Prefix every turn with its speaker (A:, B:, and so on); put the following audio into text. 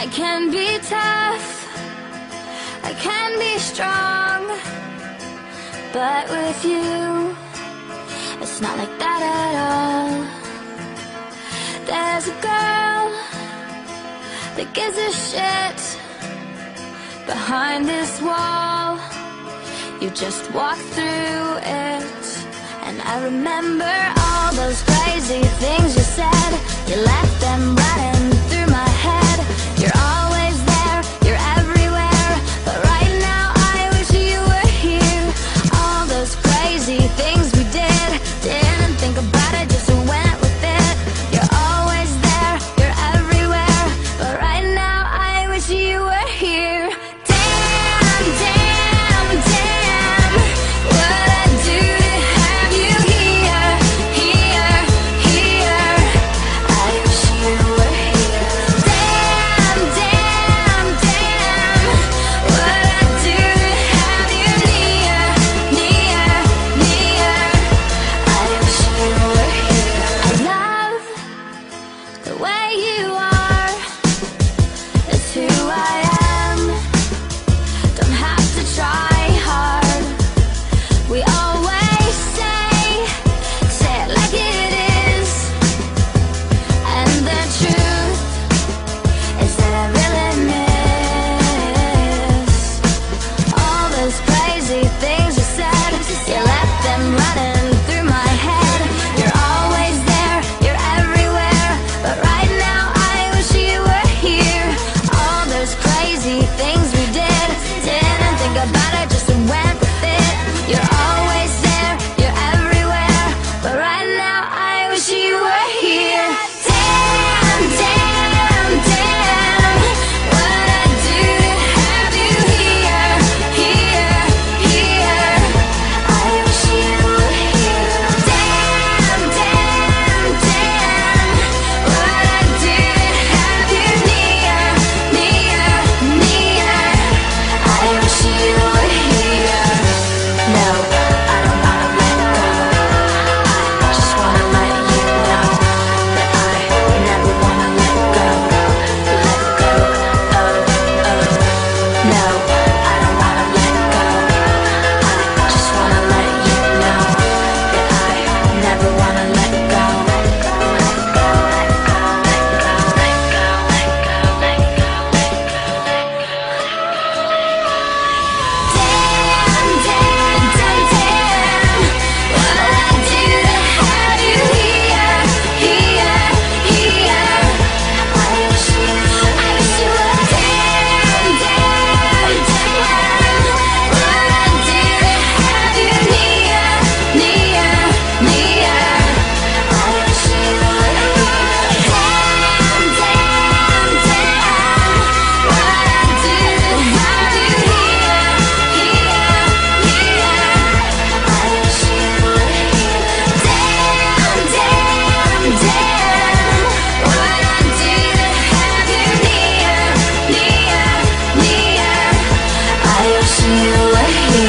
A: I can be tough, I can be strong, but with you, it's not like that at all. There's a girl that gives a shit behind this wall. You just walk through it, and I remember all those crazy things you said. You left. crazy things. the way you I wish you were here. see you right.